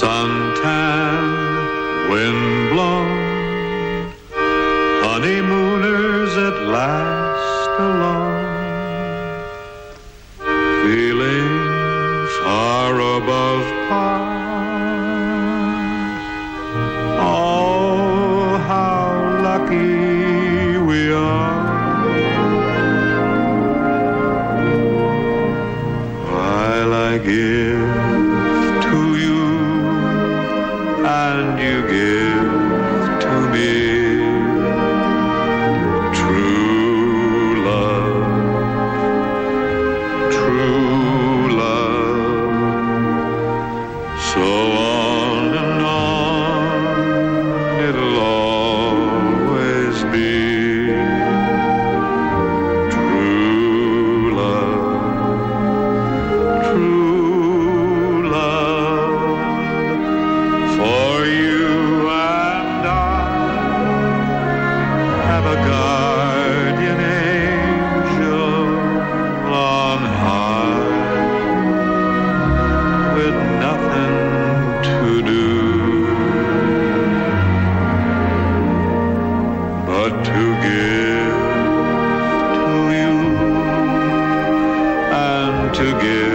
suntan, wind-blown, honeymooners at last alone, feeling far above par. Oh, how lucky we are. While I give you give to me true love, true love. So to give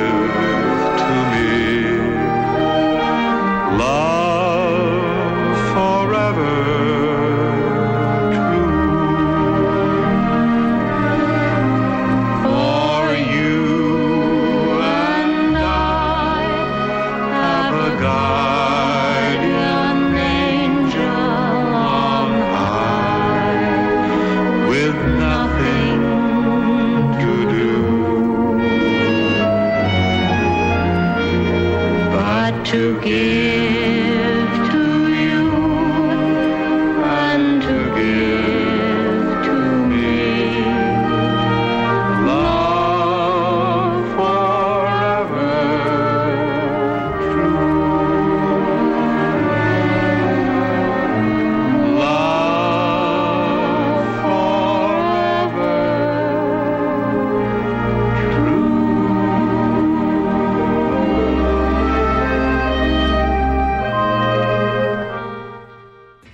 to give.